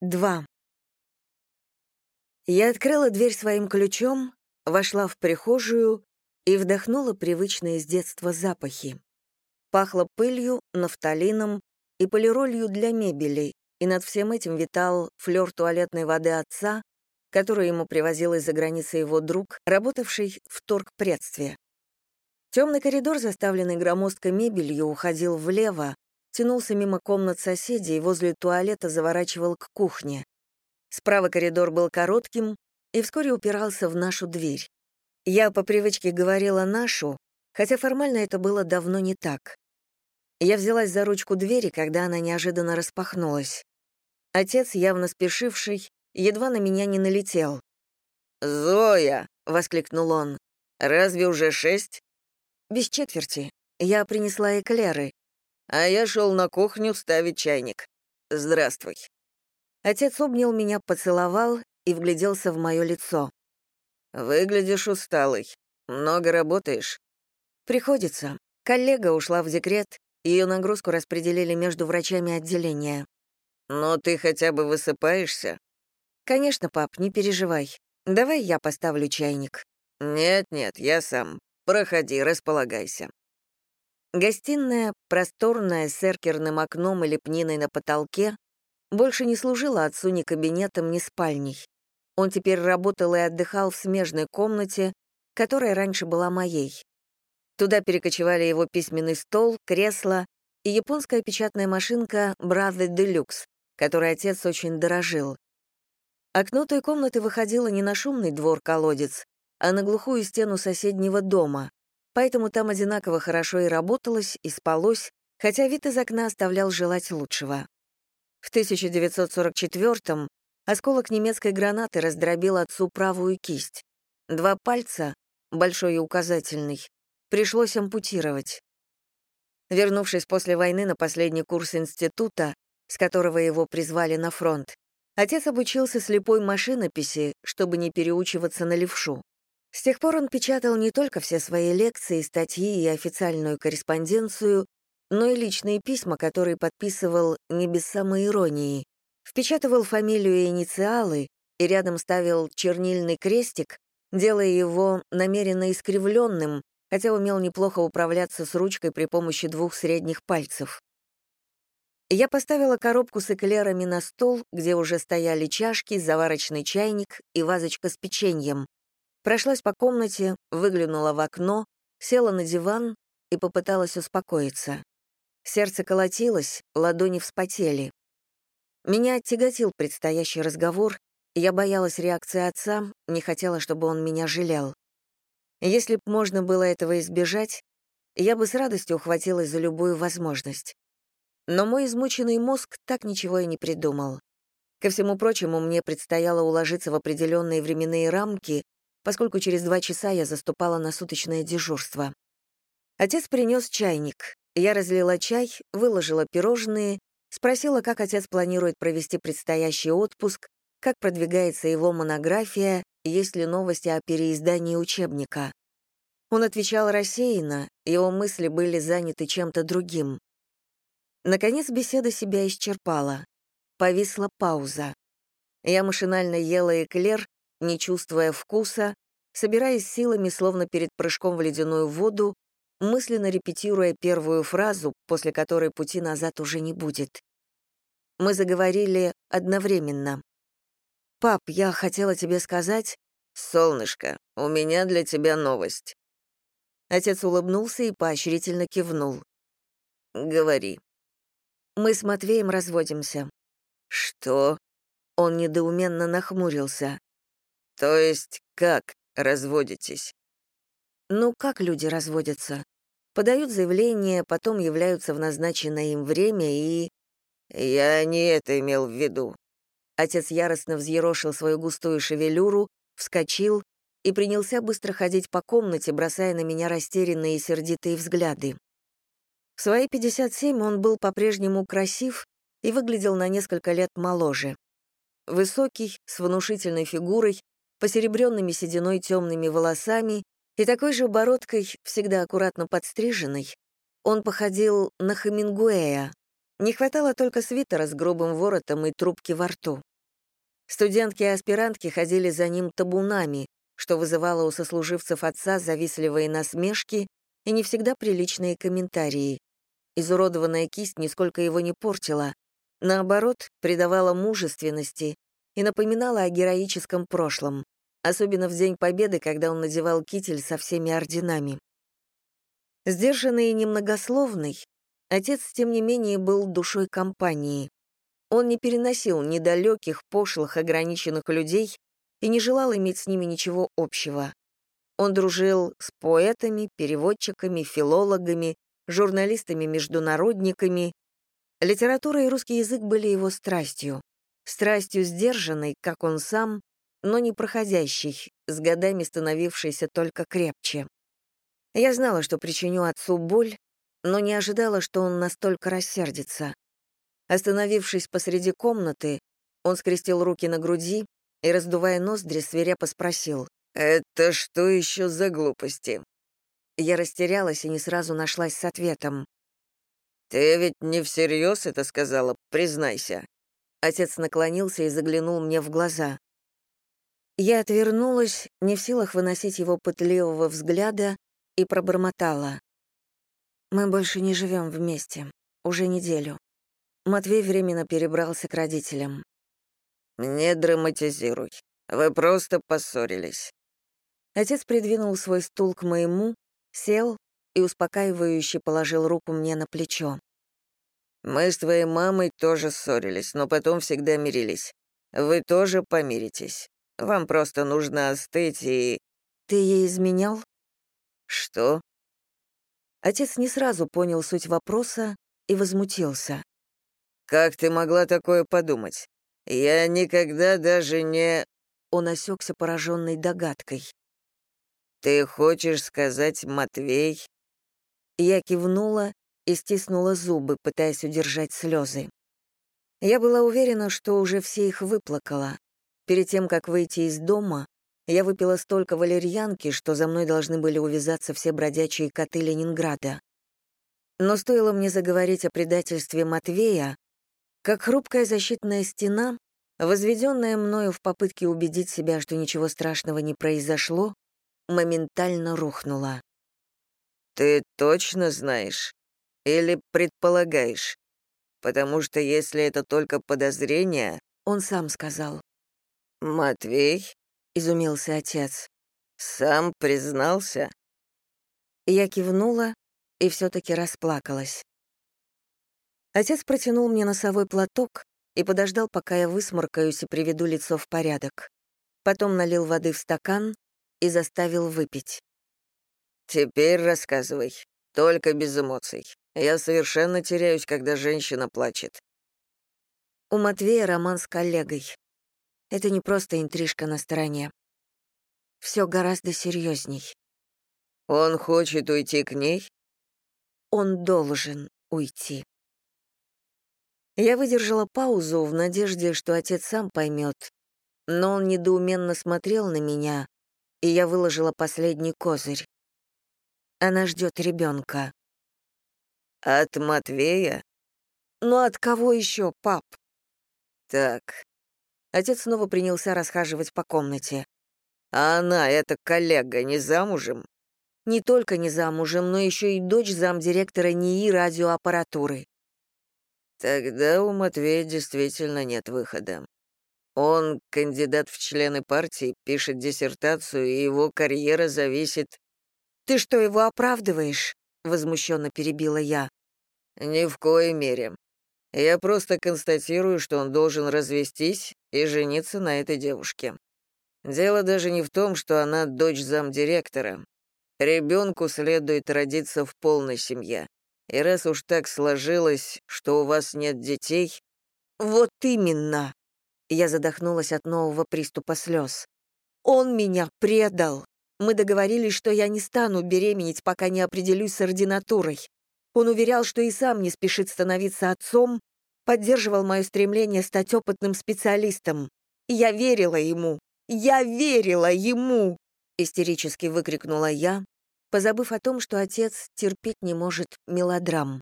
2. Я открыла дверь своим ключом, вошла в прихожую и вдохнула привычные с детства запахи. Пахло пылью, нафталином и полиролью для мебели, и над всем этим витал флёр туалетной воды отца, который ему привозил из-за границы его друг, работавший в торгпредстве. Темный коридор, заставленный громоздкой мебелью, уходил влево, тянулся мимо комнат соседей и возле туалета заворачивал к кухне. Справа коридор был коротким и вскоре упирался в нашу дверь. Я по привычке говорила «нашу», хотя формально это было давно не так. Я взялась за ручку двери, когда она неожиданно распахнулась. Отец, явно спешивший, едва на меня не налетел. «Зоя!» — воскликнул он. «Разве уже шесть?» «Без четверти. Я принесла эклеры а я шел на кухню ставить чайник. Здравствуй». Отец обнял меня, поцеловал и вгляделся в мое лицо. «Выглядишь усталый. Много работаешь?» «Приходится. Коллега ушла в декрет, ее нагрузку распределили между врачами отделения». «Но ты хотя бы высыпаешься?» «Конечно, пап, не переживай. Давай я поставлю чайник». «Нет-нет, я сам. Проходи, располагайся». Гостиная, просторная, с эркерным окном и лепниной на потолке, больше не служила отцу ни кабинетом, ни спальней. Он теперь работал и отдыхал в смежной комнате, которая раньше была моей. Туда перекочевали его письменный стол, кресло и японская печатная машинка Brother Deluxe, которой отец очень дорожил. Окно той комнаты выходило не на шумный двор-колодец, а на глухую стену соседнего дома, поэтому там одинаково хорошо и работалось, и спалось, хотя вид из окна оставлял желать лучшего. В 1944-м осколок немецкой гранаты раздробил отцу правую кисть. Два пальца, большой и указательный, пришлось ампутировать. Вернувшись после войны на последний курс института, с которого его призвали на фронт, отец обучился слепой машинописи, чтобы не переучиваться на левшу. С тех пор он печатал не только все свои лекции, статьи и официальную корреспонденцию, но и личные письма, которые подписывал не без самоиронии. Впечатывал фамилию и инициалы и рядом ставил чернильный крестик, делая его намеренно искривленным, хотя умел неплохо управляться с ручкой при помощи двух средних пальцев. Я поставила коробку с эклерами на стол, где уже стояли чашки, заварочный чайник и вазочка с печеньем, Прошлась по комнате, выглянула в окно, села на диван и попыталась успокоиться. Сердце колотилось, ладони вспотели. Меня тяготил предстоящий разговор, я боялась реакции отца, не хотела, чтобы он меня жалел. Если б можно было этого избежать, я бы с радостью ухватилась за любую возможность. Но мой измученный мозг так ничего и не придумал. Ко всему прочему, мне предстояло уложиться в определенные временные рамки, поскольку через два часа я заступала на суточное дежурство. Отец принес чайник. Я разлила чай, выложила пирожные, спросила, как отец планирует провести предстоящий отпуск, как продвигается его монография, есть ли новости о переиздании учебника. Он отвечал рассеянно, его мысли были заняты чем-то другим. Наконец беседа себя исчерпала. Повисла пауза. Я машинально ела эклер, не чувствуя вкуса, собираясь силами, словно перед прыжком в ледяную воду, мысленно репетируя первую фразу, после которой пути назад уже не будет. Мы заговорили одновременно. «Пап, я хотела тебе сказать...» «Солнышко, у меня для тебя новость». Отец улыбнулся и поощрительно кивнул. «Говори». «Мы с Матвеем разводимся». «Что?» Он недоуменно нахмурился. То есть как разводитесь? Ну, как люди разводятся? Подают заявление, потом являются в назначенное им время и... Я не это имел в виду. Отец яростно взъерошил свою густую шевелюру, вскочил и принялся быстро ходить по комнате, бросая на меня растерянные и сердитые взгляды. В свои 57 он был по-прежнему красив и выглядел на несколько лет моложе. Высокий, с внушительной фигурой, посеребренными сединой темными волосами и такой же бородкой, всегда аккуратно подстриженной, он походил на Хемингуэя. Не хватало только свитера с грубым воротом и трубки во рту. Студентки и аспирантки ходили за ним табунами, что вызывало у сослуживцев отца завистливые насмешки и не всегда приличные комментарии. Изуродованная кисть нисколько его не портила, наоборот, придавала мужественности и напоминала о героическом прошлом, особенно в День Победы, когда он надевал китель со всеми орденами. Сдержанный и немногословный, отец, тем не менее, был душой компании. Он не переносил недалеких, пошлых, ограниченных людей и не желал иметь с ними ничего общего. Он дружил с поэтами, переводчиками, филологами, журналистами-международниками. Литература и русский язык были его страстью. Страстью сдержанной, как он сам, но не проходящей, с годами становившейся только крепче. Я знала, что причиню отцу боль, но не ожидала, что он настолько рассердится. Остановившись посреди комнаты, он скрестил руки на груди и, раздувая ноздри, свирепо спросил. «Это что еще за глупости?» Я растерялась и не сразу нашлась с ответом. «Ты ведь не всерьез это сказала, признайся». Отец наклонился и заглянул мне в глаза. Я отвернулась, не в силах выносить его пытливого взгляда, и пробормотала. «Мы больше не живем вместе. Уже неделю». Матвей временно перебрался к родителям. «Не драматизируй. Вы просто поссорились». Отец придвинул свой стул к моему, сел и успокаивающе положил руку мне на плечо. «Мы с твоей мамой тоже ссорились, но потом всегда мирились. Вы тоже помиритесь. Вам просто нужно остыть и...» «Ты ей изменял?» «Что?» Отец не сразу понял суть вопроса и возмутился. «Как ты могла такое подумать? Я никогда даже не...» Он осекся пораженной догадкой. «Ты хочешь сказать, Матвей?» Я кивнула и стиснула зубы, пытаясь удержать слезы. Я была уверена, что уже все их выплакала. Перед тем, как выйти из дома, я выпила столько валерьянки, что за мной должны были увязаться все бродячие коты Ленинграда. Но стоило мне заговорить о предательстве Матвея, как хрупкая защитная стена, возведенная мною в попытке убедить себя, что ничего страшного не произошло, моментально рухнула. «Ты точно знаешь? Или предполагаешь? Потому что если это только подозрение...» Он сам сказал. «Матвей?» — изумился отец. «Сам признался?» Я кивнула и все таки расплакалась. Отец протянул мне носовой платок и подождал, пока я высморкаюсь и приведу лицо в порядок. Потом налил воды в стакан и заставил выпить. «Теперь рассказывай, только без эмоций. Я совершенно теряюсь, когда женщина плачет». У Матвея роман с коллегой. Это не просто интрижка на стороне. Все гораздо серьезней. Он хочет уйти к ней? Он должен уйти. Я выдержала паузу в надежде, что отец сам поймет, но он недоуменно смотрел на меня, и я выложила последний козырь. Она ждет ребенка. От Матвея? Ну от кого еще, пап? Так, Отец снова принялся расхаживать по комнате. «А она, эта коллега, не замужем?» «Не только не замужем, но еще и дочь замдиректора НИИ радиоаппаратуры». «Тогда у Матвея действительно нет выхода. Он кандидат в члены партии, пишет диссертацию, и его карьера зависит...» «Ты что, его оправдываешь?» — возмущенно перебила я. «Ни в коей мере. Я просто констатирую, что он должен развестись и жениться на этой девушке. Дело даже не в том, что она дочь замдиректора. Ребенку следует родиться в полной семье. И раз уж так сложилось, что у вас нет детей... Вот именно! Я задохнулась от нового приступа слез. Он меня предал. Мы договорились, что я не стану беременеть, пока не определюсь с ординатурой. Он уверял, что и сам не спешит становиться отцом, поддерживал мое стремление стать опытным специалистом. я верила ему. Я верила ему!» истерически выкрикнула я, позабыв о том, что отец терпеть не может мелодрам.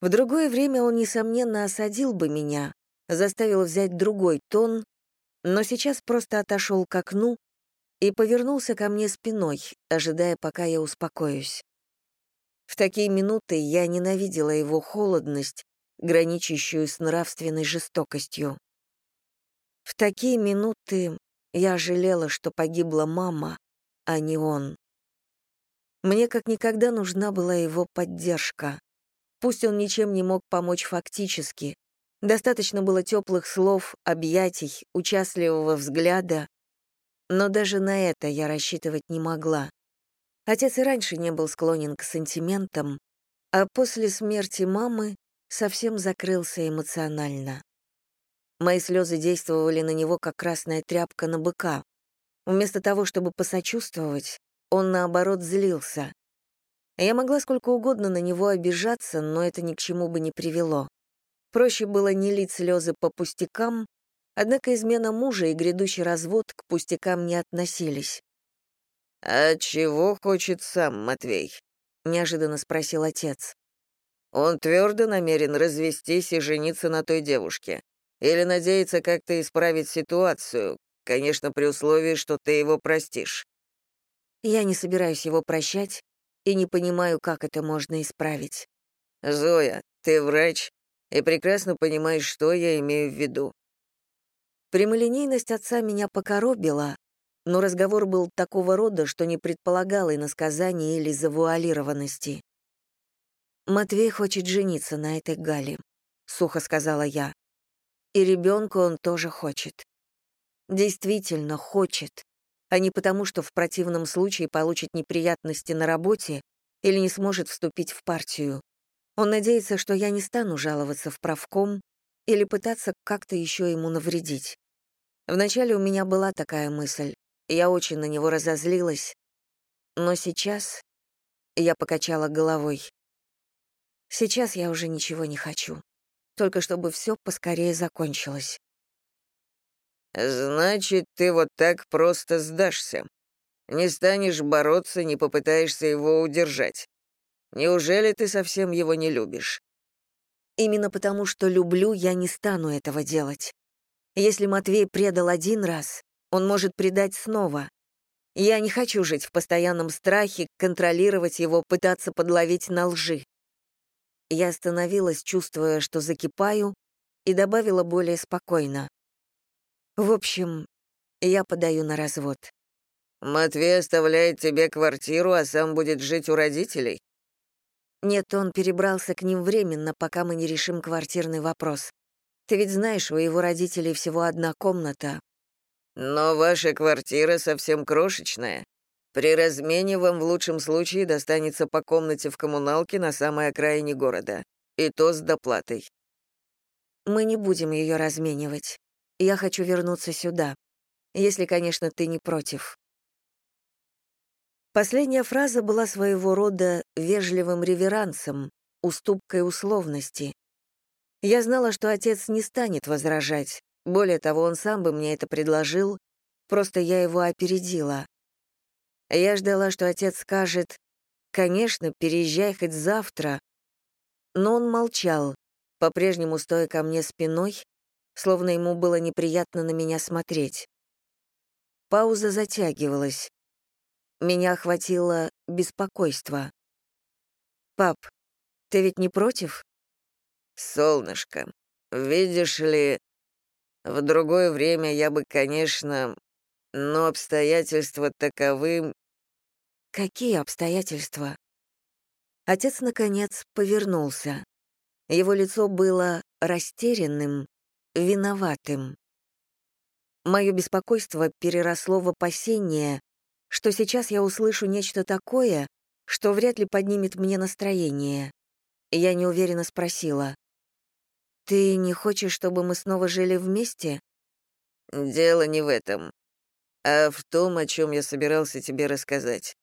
В другое время он, несомненно, осадил бы меня, заставил взять другой тон но сейчас просто отошел к окну и повернулся ко мне спиной, ожидая, пока я успокоюсь. В такие минуты я ненавидела его холодность, граничащую с нравственной жестокостью. В такие минуты я жалела, что погибла мама, а не он. Мне как никогда нужна была его поддержка. Пусть он ничем не мог помочь фактически. Достаточно было теплых слов, объятий, участливого взгляда. Но даже на это я рассчитывать не могла. Отец и раньше не был склонен к сантиментам, а после смерти мамы совсем закрылся эмоционально. Мои слезы действовали на него, как красная тряпка на быка. Вместо того, чтобы посочувствовать, он, наоборот, злился. Я могла сколько угодно на него обижаться, но это ни к чему бы не привело. Проще было не лить слезы по пустякам, однако измена мужа и грядущий развод к пустякам не относились. «А чего хочет сам Матвей?» — неожиданно спросил отец. «Он твердо намерен развестись и жениться на той девушке. Или надеется как-то исправить ситуацию, конечно, при условии, что ты его простишь». Я не собираюсь его прощать и не понимаю, как это можно исправить. «Зоя, ты врач и прекрасно понимаешь, что я имею в виду». Прямолинейность отца меня покоробила, но разговор был такого рода, что не предполагал иносказания или завуалированности. «Матвей хочет жениться на этой Гале», — сухо сказала я. «И ребенка он тоже хочет. Действительно хочет, а не потому, что в противном случае получит неприятности на работе или не сможет вступить в партию. Он надеется, что я не стану жаловаться в правком или пытаться как-то еще ему навредить. Вначале у меня была такая мысль, я очень на него разозлилась. Но сейчас я покачала головой. Сейчас я уже ничего не хочу. Только чтобы все поскорее закончилось. «Значит, ты вот так просто сдашься. Не станешь бороться, не попытаешься его удержать. Неужели ты совсем его не любишь?» «Именно потому, что люблю, я не стану этого делать. Если Матвей предал один раз, он может предать снова. Я не хочу жить в постоянном страхе, контролировать его, пытаться подловить на лжи. Я остановилась, чувствуя, что закипаю, и добавила более спокойно. В общем, я подаю на развод. «Матвей оставляет тебе квартиру, а сам будет жить у родителей?» Нет, он перебрался к ним временно, пока мы не решим квартирный вопрос. Ты ведь знаешь, у его родителей всего одна комната, но ваша квартира совсем крошечная. При размене вам в лучшем случае достанется по комнате в коммуналке на самой окраине города. И то с доплатой. Мы не будем ее разменивать. Я хочу вернуться сюда. Если, конечно, ты не против. Последняя фраза была своего рода вежливым реверансом, уступкой условности. Я знала, что отец не станет возражать, более того, он сам бы мне это предложил, просто я его опередила. Я ждала, что отец скажет, «Конечно, переезжай хоть завтра». Но он молчал, по-прежнему стоя ко мне спиной, словно ему было неприятно на меня смотреть. Пауза затягивалась. Меня охватило беспокойство. «Пап, ты ведь не против?» «Солнышко, видишь ли, в другое время я бы, конечно... Но обстоятельства таковы... Какие обстоятельства? Отец, наконец, повернулся. Его лицо было растерянным, виноватым. Мое беспокойство переросло в опасение, что сейчас я услышу нечто такое, что вряд ли поднимет мне настроение. Я неуверенно спросила. «Ты не хочешь, чтобы мы снова жили вместе?» «Дело не в этом, а в том, о чем я собирался тебе рассказать».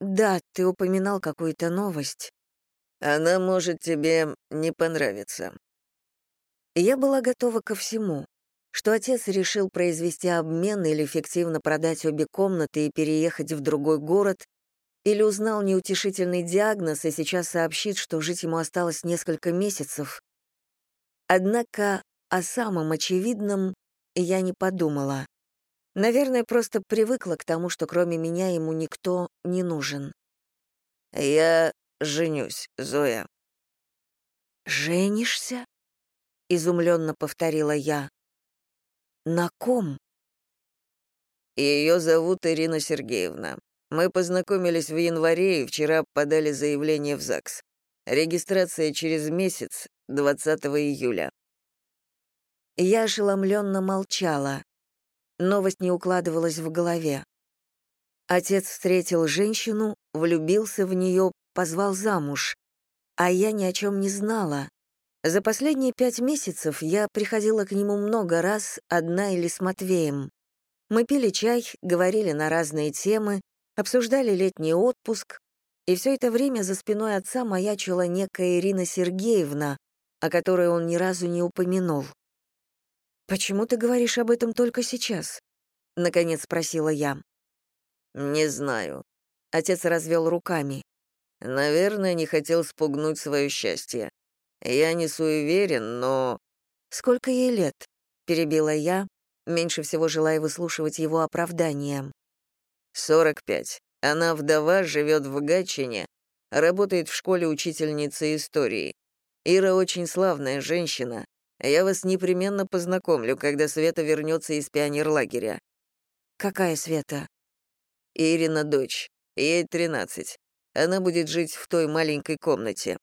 «Да, ты упоминал какую-то новость». «Она может тебе не понравиться». Я была готова ко всему, что отец решил произвести обмен или фиктивно продать обе комнаты и переехать в другой город, или узнал неутешительный диагноз и сейчас сообщит, что жить ему осталось несколько месяцев, Однако о самом очевидном я не подумала. Наверное, просто привыкла к тому, что кроме меня ему никто не нужен. «Я женюсь, Зоя». «Женишься?» — изумленно повторила я. «На ком?» Ее зовут Ирина Сергеевна. Мы познакомились в январе и вчера подали заявление в ЗАГС. Регистрация через месяц, 20 июля. Я ошеломленно молчала. Новость не укладывалась в голове. Отец встретил женщину, влюбился в нее, позвал замуж. А я ни о чем не знала. За последние пять месяцев я приходила к нему много раз, одна или с Матвеем. Мы пили чай, говорили на разные темы, обсуждали летний отпуск, и все это время за спиной отца маячила некая Ирина Сергеевна, о которой он ни разу не упомянул. «Почему ты говоришь об этом только сейчас?» — наконец спросила я. «Не знаю». Отец развел руками. «Наверное, не хотел спугнуть свое счастье. Я не суеверен, но...» «Сколько ей лет?» — перебила я, меньше всего желая выслушивать его оправдания. «Сорок пять. Она вдова, живет в Гатчине, работает в школе учительницы истории. Ира очень славная женщина. Я вас непременно познакомлю, когда Света вернется из пионерлагеря». «Какая Света?» «Ирина дочь. Ей тринадцать. Она будет жить в той маленькой комнате».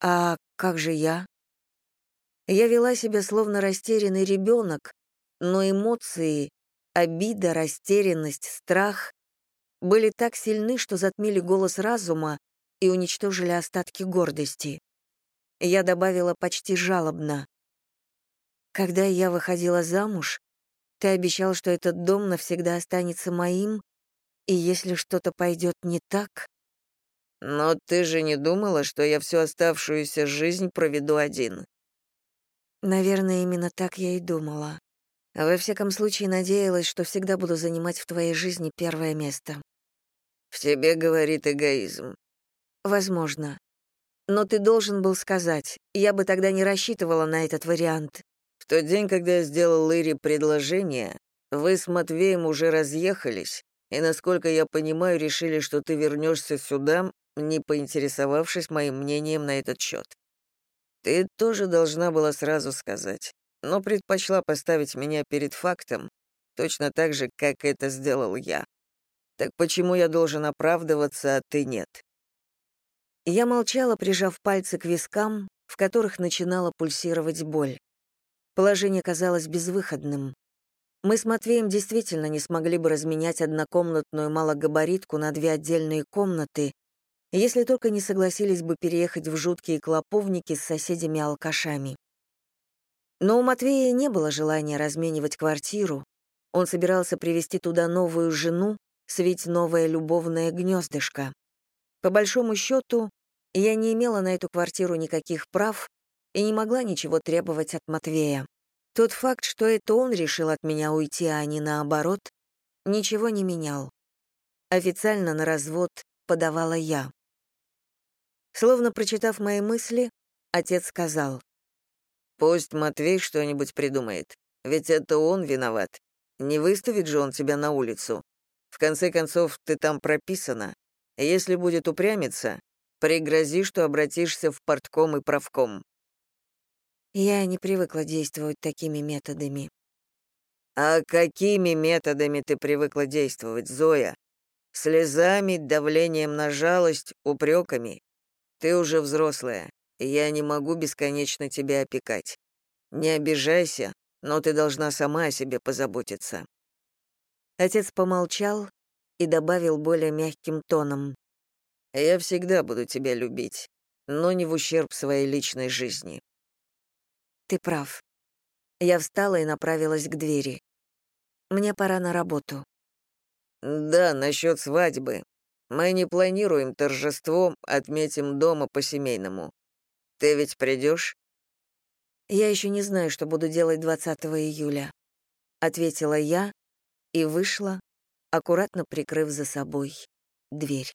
«А как же я?» Я вела себя словно растерянный ребенок, но эмоции, обида, растерянность, страх были так сильны, что затмили голос разума и уничтожили остатки гордости. Я добавила почти жалобно. «Когда я выходила замуж, ты обещал, что этот дом навсегда останется моим, и если что-то пойдет не так...» «Но ты же не думала, что я всю оставшуюся жизнь проведу один?» Наверное, именно так я и думала. Во всяком случае, надеялась, что всегда буду занимать в твоей жизни первое место. В тебе говорит эгоизм. Возможно. Но ты должен был сказать. Я бы тогда не рассчитывала на этот вариант. В тот день, когда я сделал Лыре предложение, вы с Матвеем уже разъехались, и, насколько я понимаю, решили, что ты вернешься сюда, не поинтересовавшись моим мнением на этот счет. Ты тоже должна была сразу сказать но предпочла поставить меня перед фактом, точно так же, как это сделал я. Так почему я должен оправдываться, а ты нет? Я молчала, прижав пальцы к вискам, в которых начинала пульсировать боль. Положение казалось безвыходным. Мы с Матвеем действительно не смогли бы разменять однокомнатную малогабаритку на две отдельные комнаты, если только не согласились бы переехать в жуткие клоповники с соседями-алкашами. Но у Матвея не было желания разменивать квартиру. Он собирался привести туда новую жену, свить новое любовное гнездышко. По большому счету, я не имела на эту квартиру никаких прав и не могла ничего требовать от Матвея. Тот факт, что это он решил от меня уйти, а не наоборот, ничего не менял. Официально на развод подавала я. Словно прочитав мои мысли, отец сказал, Пусть Матвей что-нибудь придумает. Ведь это он виноват. Не выставит же он тебя на улицу. В конце концов, ты там прописана. Если будет упрямиться, пригрози, что обратишься в портком и правком. Я не привыкла действовать такими методами. А какими методами ты привыкла действовать, Зоя? Слезами, давлением на жалость, упреками? Ты уже взрослая. Я не могу бесконечно тебя опекать. Не обижайся, но ты должна сама о себе позаботиться». Отец помолчал и добавил более мягким тоном. «Я всегда буду тебя любить, но не в ущерб своей личной жизни». «Ты прав». Я встала и направилась к двери. «Мне пора на работу». «Да, насчет свадьбы. Мы не планируем торжество, отметим дома по-семейному. Ты ведь придешь? Я еще не знаю, что буду делать 20 июля, ответила я и вышла, аккуратно прикрыв за собой дверь.